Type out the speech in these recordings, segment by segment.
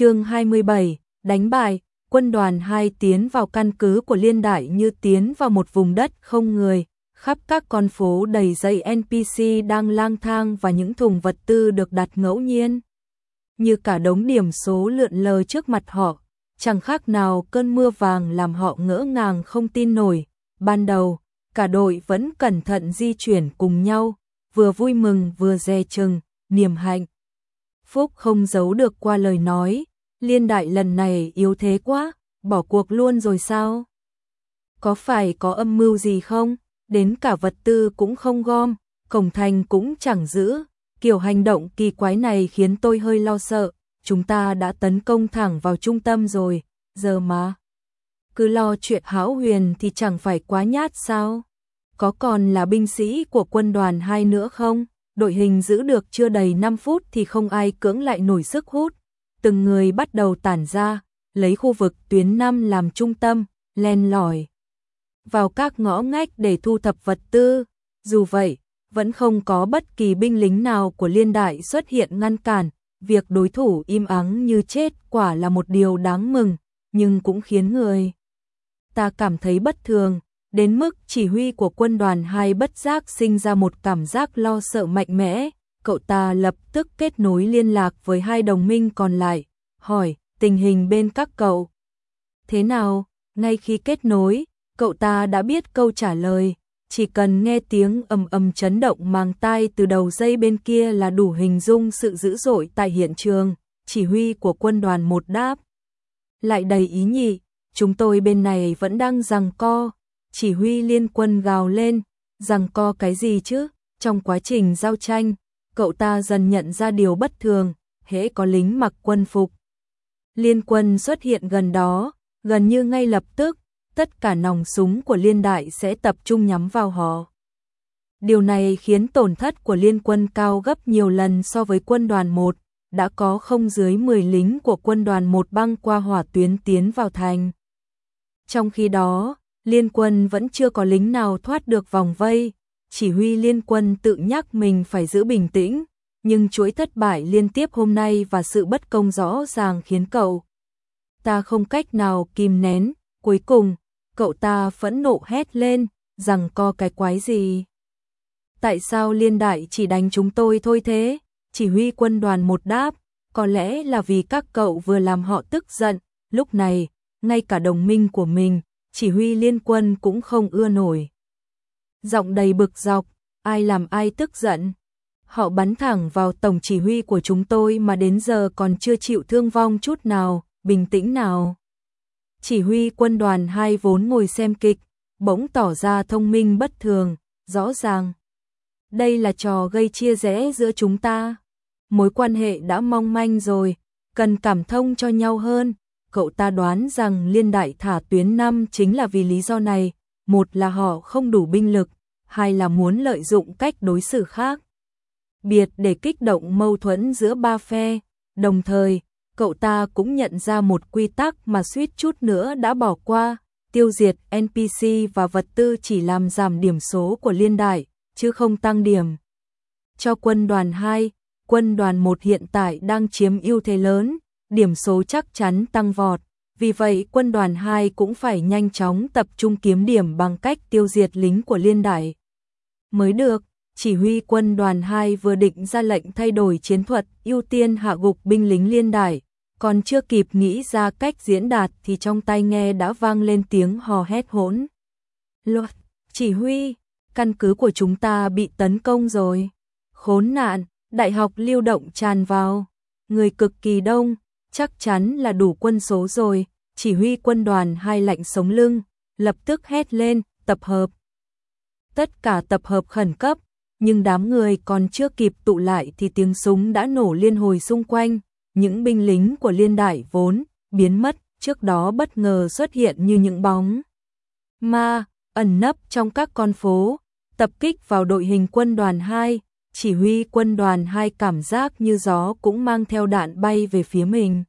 chương 27, đánh bài, quân đoàn 2 tiến vào căn cứ của liên đại như tiến vào một vùng đất không người, khắp các con phố đầy dây NPC đang lang thang và những thùng vật tư được đặt ngẫu nhiên. Như cả đống điểm số lượn lờ trước mặt họ, chẳng khác nào cơn mưa vàng làm họ ngỡ ngàng không tin nổi. Ban đầu, cả đội vẫn cẩn thận di chuyển cùng nhau, vừa vui mừng vừa dè chừng, niềm hạnh. Phúc không giấu được qua lời nói, liên đại lần này yếu thế quá, bỏ cuộc luôn rồi sao? Có phải có âm mưu gì không? Đến cả vật tư cũng không gom, cổng thành cũng chẳng giữ. Kiểu hành động kỳ quái này khiến tôi hơi lo sợ, chúng ta đã tấn công thẳng vào trung tâm rồi, giờ mà. Cứ lo chuyện hão huyền thì chẳng phải quá nhát sao? Có còn là binh sĩ của quân đoàn hai nữa không? Đội hình giữ được chưa đầy 5 phút thì không ai cưỡng lại nổi sức hút. Từng người bắt đầu tản ra, lấy khu vực tuyến 5 làm trung tâm, len lỏi vào các ngõ ngách để thu thập vật tư. Dù vậy, vẫn không có bất kỳ binh lính nào của liên đại xuất hiện ngăn cản, việc đối thủ im ắng như chết quả là một điều đáng mừng, nhưng cũng khiến người ta cảm thấy bất thường, đến mức chỉ huy của quân đoàn hai bất giác sinh ra một cảm giác lo sợ mạnh mẽ, cậu ta lập tức kết nối liên lạc với hai đồng minh còn lại, hỏi tình hình bên các cậu. Thế nào, ngay khi kết nối, cậu ta đã biết câu trả lời, chỉ cần nghe tiếng ầm ầm chấn động màng tai từ đầu dây bên kia là đủ hình dung sự dữ dội tại hiện trường, chỉ huy của quân đoàn một đáp. Lại đầy ý nhị, chúng tôi bên này vẫn đang giằng co, chỉ huy liên quân gào lên, giằng co cái gì chứ, trong quá trình giao tranh, cậu ta dần nhận ra điều bất thường, hễ có lính mặc quân phục. Liên quân xuất hiện gần đó, gần như ngay lập tức, tất cả nòng súng của liên đại sẽ tập trung nhắm vào họ. Điều này khiến tổn thất của liên quân cao gấp nhiều lần so với quân đoàn 1, đã có không dưới 10 lính của quân đoàn 1 băng qua hỏa tuyến tiến vào thành. Trong khi đó, liên quân vẫn chưa có lính nào thoát được vòng vây, chỉ huy liên quân tự nhắc mình phải giữ bình tĩnh, nhưng chuỗi thất bại liên tiếp hôm nay và sự bất công rõ ràng khiến cậu ta không cách nào kìm nén, cuối cùng, cậu ta phẫn nộ hét lên, rằng co cái quái gì. Tại sao liên đại chỉ đánh chúng tôi thôi thế? Chỉ huy quân đoàn một đáp, có lẽ là vì các cậu vừa làm họ tức giận, lúc này, ngay cả đồng minh của mình, chỉ huy liên quân cũng không ưa nổi. Giọng đầy bực dọc, ai làm ai tức giận. Họ bắn thẳng vào tổng chỉ huy của chúng tôi mà đến giờ còn chưa chịu thương vong chút nào, bình tĩnh nào. Chỉ huy quân đoàn hai vốn ngồi xem kịch, bỗng tỏ ra thông minh bất thường, rõ ràng. Đây là trò gây chia rẽ giữa chúng ta. Mối quan hệ đã mong manh rồi, cần cảm thông cho nhau hơn. Cậu ta đoán rằng liên đại thả tuyến 5 chính là vì lý do này, một là họ không đủ binh lực, hai là muốn lợi dụng cách đối xử khác. Biệt để kích động mâu thuẫn giữa ba phe, đồng thời, cậu ta cũng nhận ra một quy tắc mà suýt chút nữa đã bỏ qua, tiêu diệt NPC và vật tư chỉ làm giảm điểm số của liên đại, chứ không tăng điểm. Cho quân đoàn 2, quân đoàn 1 hiện tại đang chiếm ưu thế lớn, điểm số chắc chắn tăng vọt, vì vậy quân đoàn 2 cũng phải nhanh chóng tập trung kiếm điểm bằng cách tiêu diệt lính của liên đại. Mới được, chỉ huy quân đoàn 2 vừa định ra lệnh thay đổi chiến thuật, ưu tiên hạ gục binh lính liên đại, còn chưa kịp nghĩ ra cách diễn đạt thì trong tai nghe đã vang lên tiếng hò hét hỗn. Luật, chỉ huy, căn cứ của chúng ta bị tấn công rồi. Khốn nạn, đại học lưu động tràn vào, người cực kỳ đông, chắc chắn là đủ quân số rồi, chỉ huy quân đoàn hai lạnh sống lưng, lập tức hét lên, tập hợp. Tất cả tập hợp khẩn cấp, nhưng đám người còn chưa kịp tụ lại thì tiếng súng đã nổ liên hồi xung quanh, những binh lính của liên đại vốn biến mất, trước đó bất ngờ xuất hiện như những bóng ma ẩn nấp trong các con phố, tập kích vào đội hình quân đoàn 2, chỉ huy quân đoàn hai cảm giác như gió cũng mang theo đạn bay về phía mình.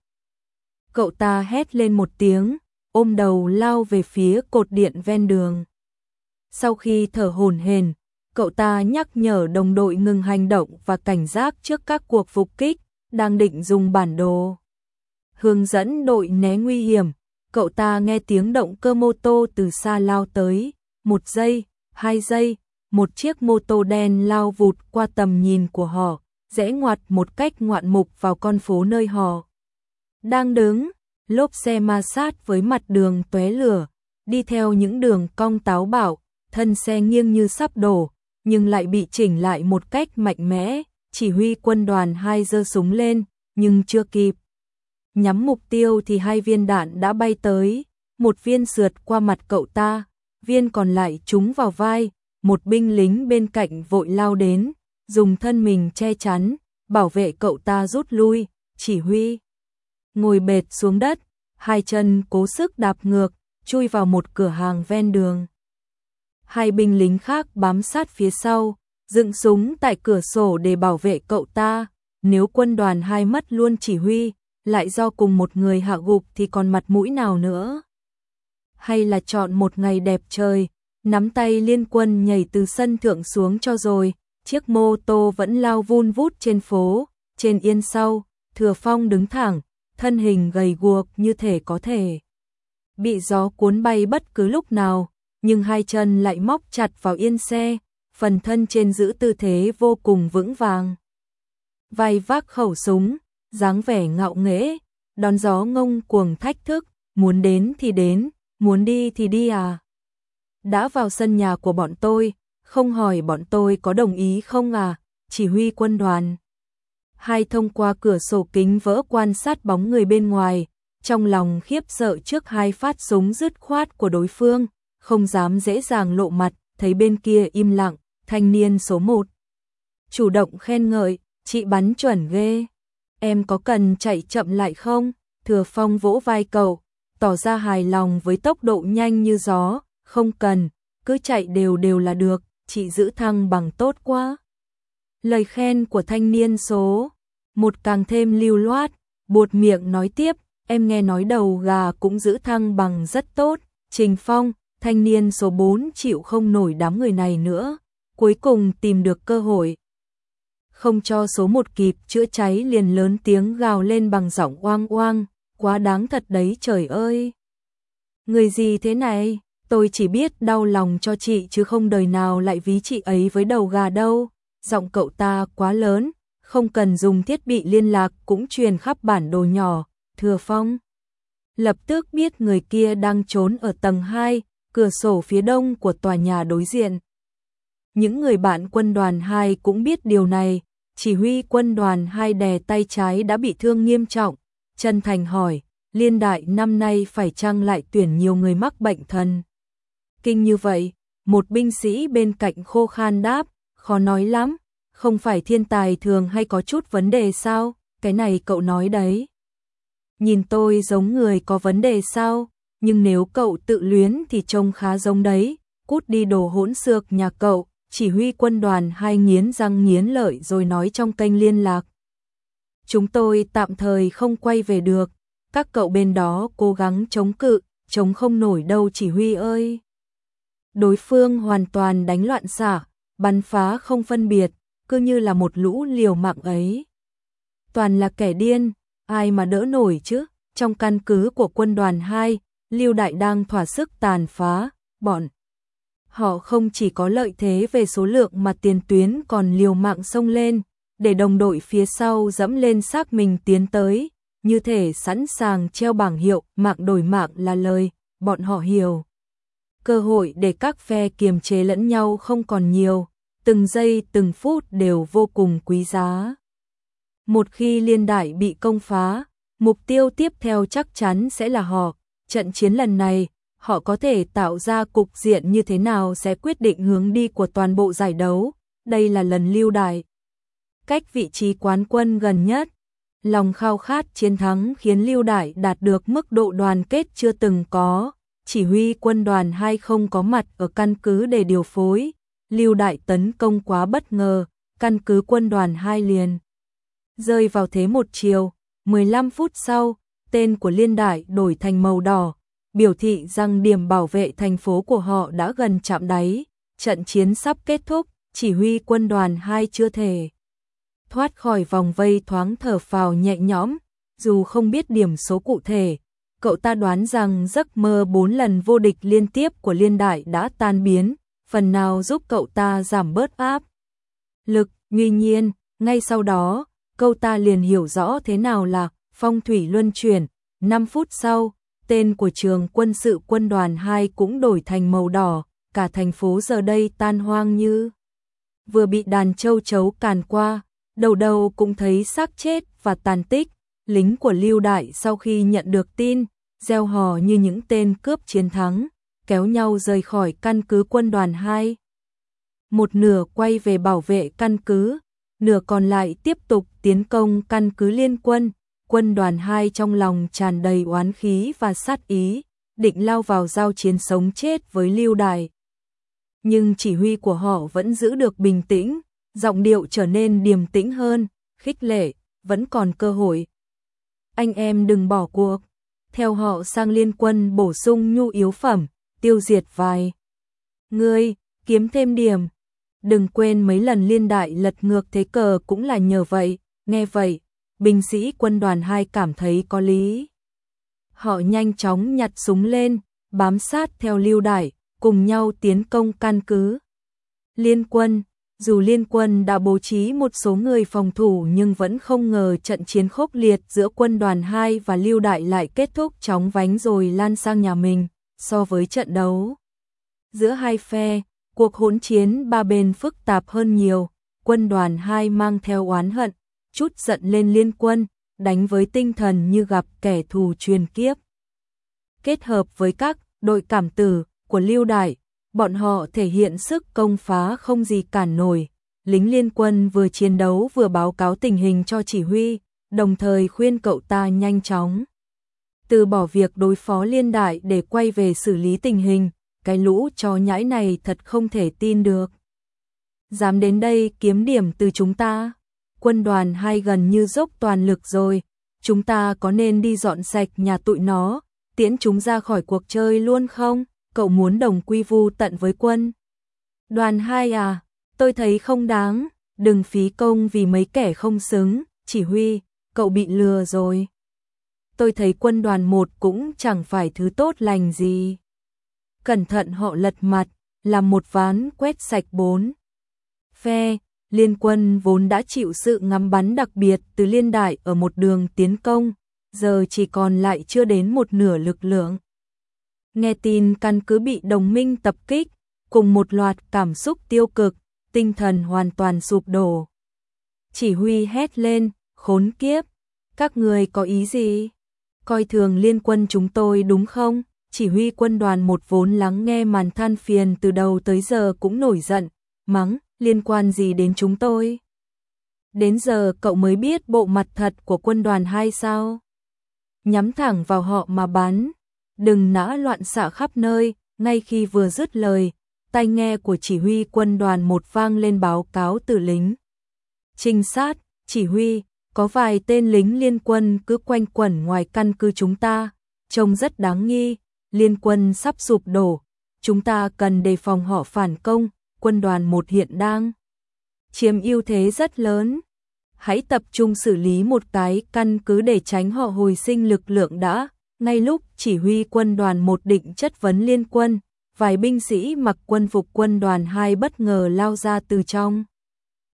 Cậu ta hét lên một tiếng, ôm đầu lao về phía cột điện ven đường. Sau khi thở hổn hển, cậu ta nhắc nhở đồng đội ngừng hành động và cảnh giác trước các cuộc phục kích, đang định dùng bản đồ hướng dẫn đội né nguy hiểm. Cậu ta nghe tiếng động cơ mô tô từ xa lao tới, một giây, hai giây, một chiếc mô tô đen lao vụt qua tầm nhìn của họ, rẽ ngoặt một cách ngoạn mục vào con phố nơi họ đang đứng, lốp xe ma sát với mặt đường tóe lửa, đi theo những đường cong táo bạo, thân xe nghiêng như sắp đổ, nhưng lại bị chỉnh lại một cách mạnh mẽ, chỉ huy quân đoàn hai giơ súng lên, nhưng chưa kịp. Nhắm mục tiêu thì hai viên đạn đã bay tới, một viên sượt qua mặt cậu ta, viên còn lại trúng vào vai, một binh lính bên cạnh vội lao đến, dùng thân mình che chắn, bảo vệ cậu ta rút lui, chỉ huy. Ngồi bệt xuống đất, hai chân cố sức đạp ngược, chui vào một cửa hàng ven đường. Hai binh lính khác bám sát phía sau, dựng súng tại cửa sổ để bảo vệ cậu ta. Nếu quân đoàn hai mất luôn chỉ huy, lại do cùng một người hạ gục thì còn mặt mũi nào nữa. Hay là chọn một ngày đẹp trời, nắm tay liên quân nhảy từ sân thượng xuống cho rồi, chiếc mô tô vẫn lao vun vút trên phố, trên yên sau, thừa phong đứng thẳng, thân hình gầy guộc như thể có thể bị gió cuốn bay bất cứ lúc nào, nhưng hai chân lại móc chặt vào yên xe, phần thân trên giữ tư thế vô cùng vững vàng. Vai vác khẩu súng, dáng vẻ ngạo nghễ, đón gió ngông cuồng thách thức, muốn đến thì đến, muốn đi thì đi à. Đã vào sân nhà của bọn tôi, không hỏi bọn tôi có đồng ý không à, chỉ huy quân đoàn. Hai thông qua cửa sổ kính vỡ quan sát bóng người bên ngoài, trong lòng khiếp sợ trước hai phát súng dứt khoát của đối phương, không dám dễ dàng lộ mặt, thấy bên kia im lặng, thanh niên số một. Chủ động khen ngợi, chị bắn chuẩn ghê. Em có cần chạy chậm lại không? Thừa Phong vỗ vai cậu, tỏ ra hài lòng với tốc độ nhanh như gió, không cần, cứ chạy đều đều là được, chị giữ thăng bằng tốt quá. Lời khen của thanh niên số một càng thêm lưu loát, buột miệng nói tiếp, em nghe nói đầu gà cũng giữ thăng bằng rất tốt, Trình Phong, thanh niên số 4 chịu không nổi đám người này nữa, cuối cùng tìm được cơ hội. Không cho số một kịp chữa cháy liền lớn tiếng gào lên bằng giọng oang oang, quá đáng thật đấy trời ơi. Người gì thế này, tôi chỉ biết đau lòng cho chị chứ không đời nào lại ví chị ấy với đầu gà đâu, giọng cậu ta quá lớn, không cần dùng thiết bị liên lạc cũng truyền khắp bản đồ nhỏ, thừa phong. Lập tức biết người kia đang trốn ở tầng 2, cửa sổ phía đông của tòa nhà đối diện. Những người bạn quân đoàn 2 cũng biết điều này, chỉ huy quân đoàn 2 đè tay trái đã bị thương nghiêm trọng. chân Thành hỏi, liên đại năm nay phải chăng lại tuyển nhiều người mắc bệnh thần? Kinh như vậy, một binh sĩ bên cạnh khô khan đáp, khó nói lắm, không phải thiên tài thường hay có chút vấn đề sao, cái này cậu nói đấy. Nhìn tôi giống người có vấn đề sao, nhưng nếu cậu tự luyến thì trông khá giống đấy, cút đi đồ hỗn xược nhà cậu, chỉ huy quân đoàn hai nghiến răng nghiến lợi rồi nói trong kênh liên lạc. Chúng tôi tạm thời không quay về được, các cậu bên đó cố gắng chống cự, chống không nổi đâu chỉ huy ơi. Đối phương hoàn toàn đánh loạn xả, bắn phá không phân biệt, cứ như là một lũ liều mạng ấy. Toàn là kẻ điên, ai mà đỡ nổi chứ? Trong căn cứ của quân đoàn 2, Lưu Đại đang thỏa sức tàn phá, bọn họ không chỉ có lợi thế về số lượng mà tiền tuyến còn liều mạng xông lên, để đồng đội phía sau dẫm lên xác mình tiến tới, như thể sẵn sàng treo bảng hiệu mạng đổi mạng là lời, bọn họ hiểu. Cơ hội để các phe kiềm chế lẫn nhau không còn nhiều, từng giây từng phút đều vô cùng quý giá. Một khi liên đại bị công phá, mục tiêu tiếp theo chắc chắn sẽ là họ. Trận chiến lần này, họ có thể tạo ra cục diện như thế nào sẽ quyết định hướng đi của toàn bộ giải đấu. Đây là lần lưu đại. Cách vị trí quán quân gần nhất, lòng khao khát chiến thắng khiến lưu đại đạt được mức độ đoàn kết chưa từng có. Chỉ huy quân đoàn hai không có mặt ở căn cứ để điều phối, Lưu Đại tấn công quá bất ngờ, căn cứ quân đoàn hai liền. Rơi vào thế một chiều, 15 phút sau, tên của Liên Đại đổi thành màu đỏ, biểu thị rằng điểm bảo vệ thành phố của họ đã gần chạm đáy, trận chiến sắp kết thúc, chỉ huy quân đoàn hai chưa thể thoát khỏi vòng vây thoáng thở phào nhẹ nhõm, dù không biết điểm số cụ thể, cậu ta đoán rằng giấc mơ bốn lần vô địch liên tiếp của liên đại đã tan biến, phần nào giúp cậu ta giảm bớt áp lực, tuy nhiên, ngay sau đó, cậu ta liền hiểu rõ thế nào là phong thủy luân chuyển, 5 phút sau, tên của trường quân sự quân đoàn 2 cũng đổi thành màu đỏ, cả thành phố giờ đây tan hoang như vừa bị đàn châu chấu càn qua, đầu đầu cũng thấy xác chết và tàn tích, lính của Lưu Đại sau khi nhận được tin, gieo hò như những tên cướp chiến thắng, kéo nhau rời khỏi căn cứ quân đoàn 2. Một nửa quay về bảo vệ căn cứ, nửa còn lại tiếp tục tiến công căn cứ liên quân, quân đoàn 2 trong lòng tràn đầy oán khí và sát ý, định lao vào giao chiến sống chết với Lưu Đại. Nhưng chỉ huy của họ vẫn giữ được bình tĩnh, giọng điệu trở nên điềm tĩnh hơn, khích lệ, vẫn còn cơ hội. Anh em đừng bỏ cuộc, theo họ sang liên quân bổ sung nhu yếu phẩm, tiêu diệt vài. Ngươi, kiếm thêm điểm. Đừng quên mấy lần liên đại lật ngược thế cờ cũng là nhờ vậy, nghe vậy, binh sĩ quân đoàn 2 cảm thấy có lý. Họ nhanh chóng nhặt súng lên, bám sát theo lưu đại, cùng nhau tiến công căn cứ. Liên quân, dù liên quân đã bố trí một số người phòng thủ nhưng vẫn không ngờ trận chiến khốc liệt giữa quân đoàn 2 và lưu đại lại kết thúc chóng vánh rồi lan sang nhà mình, so với trận đấu. Giữa hai phe, cuộc hỗn chiến ba bên phức tạp hơn nhiều, quân đoàn 2 mang theo oán hận, chút giận lên liên quân, đánh với tinh thần như gặp kẻ thù truyền kiếp. Kết hợp với các đội cảm tử của Lưu Đại, bọn họ thể hiện sức công phá không gì cản nổi. Lính liên quân vừa chiến đấu vừa báo cáo tình hình cho chỉ huy, đồng thời khuyên cậu ta nhanh chóng từ bỏ việc đối phó liên đại để quay về xử lý tình hình, cái lũ chó nhãi này thật không thể tin được. Dám đến đây kiếm điểm từ chúng ta quân đoàn hai gần như dốc toàn lực rồi, chúng ta có nên đi dọn sạch nhà tụi nó, tiễn chúng ra khỏi cuộc chơi luôn không? Cậu muốn đồng quy vu tận với quân. Đoàn hai à, tôi thấy không đáng, đừng phí công vì mấy kẻ không xứng, chỉ huy, cậu bị lừa rồi. Tôi thấy quân đoàn một cũng chẳng phải thứ tốt lành gì. Cẩn thận họ lật mặt, làm một ván quét sạch bốn. Phe, liên quân vốn đã chịu sự ngắm bắn đặc biệt từ liên đại ở một đường tiến công, giờ chỉ còn lại chưa đến một nửa lực lượng. Nghe tin căn cứ bị đồng minh tập kích, cùng một loạt cảm xúc tiêu cực, tinh thần hoàn toàn sụp đổ. Chỉ huy hét lên, khốn kiếp, các người có ý gì? Coi thường liên quân chúng tôi đúng không? Chỉ huy quân đoàn một vốn lắng nghe màn than phiền từ đầu tới giờ cũng nổi giận, mắng, liên quan gì đến chúng tôi? Đến giờ cậu mới biết bộ mặt thật của quân đoàn hai sao? Nhắm thẳng vào họ mà bắn, đừng nã loạn xả khắp nơi, ngay khi vừa dứt lời, tai nghe của chỉ huy quân đoàn một vang lên báo cáo từ lính. Trinh sát, chỉ huy, có vài tên lính liên quân cứ quanh quẩn ngoài căn cứ chúng ta, trông rất đáng nghi, liên quân sắp sụp đổ, chúng ta cần đề phòng họ phản công, quân đoàn một hiện đang chiếm ưu thế rất lớn. Hãy tập trung xử lý một cái căn cứ để tránh họ hồi sinh lực lượng đã. Ngay lúc chỉ huy quân đoàn một định chất vấn liên quân, vài binh sĩ mặc quân phục quân đoàn hai bất ngờ lao ra từ trong.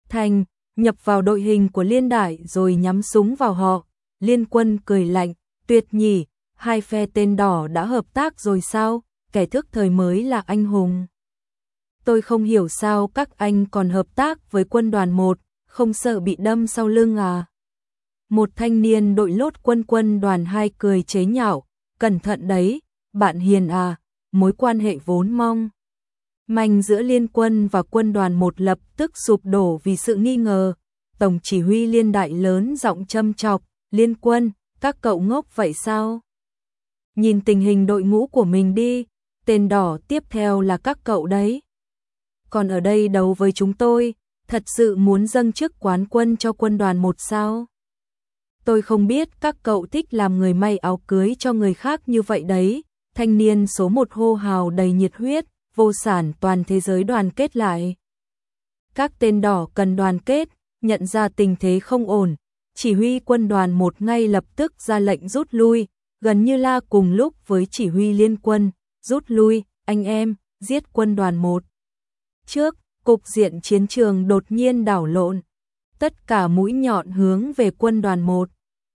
Thành, nhập vào đội hình của liên đại rồi nhắm súng vào họ. Liên quân cười lạnh, tuyệt nhỉ, hai phe tên đỏ đã hợp tác rồi sao, kẻ thức thời mới là anh hùng tôi không hiểu sao các anh còn hợp tác với quân đoàn 1, không sợ bị đâm sau lưng à. Một thanh niên đội lốt quân quân đoàn hai cười chế nhạo, cẩn thận đấy, bạn hiền à, mối quan hệ vốn mong. Manh giữa liên quân và quân đoàn một lập tức sụp đổ vì sự nghi ngờ, tổng chỉ huy liên đại lớn giọng châm chọc, liên quân, các cậu ngốc vậy sao? Nhìn tình hình đội ngũ của mình đi, tên đỏ tiếp theo là các cậu đấy còn ở đây đấu với chúng tôi, thật sự muốn dâng chức quán quân cho quân đoàn một sao? Tôi không biết các cậu thích làm người may áo cưới cho người khác như vậy đấy. Thanh niên số một hô hào đầy nhiệt huyết, vô sản toàn thế giới đoàn kết lại. Các tên đỏ cần đoàn kết, nhận ra tình thế không ổn, chỉ huy quân đoàn một ngay lập tức ra lệnh rút lui, gần như la cùng lúc với chỉ huy liên quân, rút lui, anh em, giết quân đoàn một. Trước, cục diện chiến trường đột nhiên đảo lộn, tất cả mũi nhọn hướng về quân đoàn một.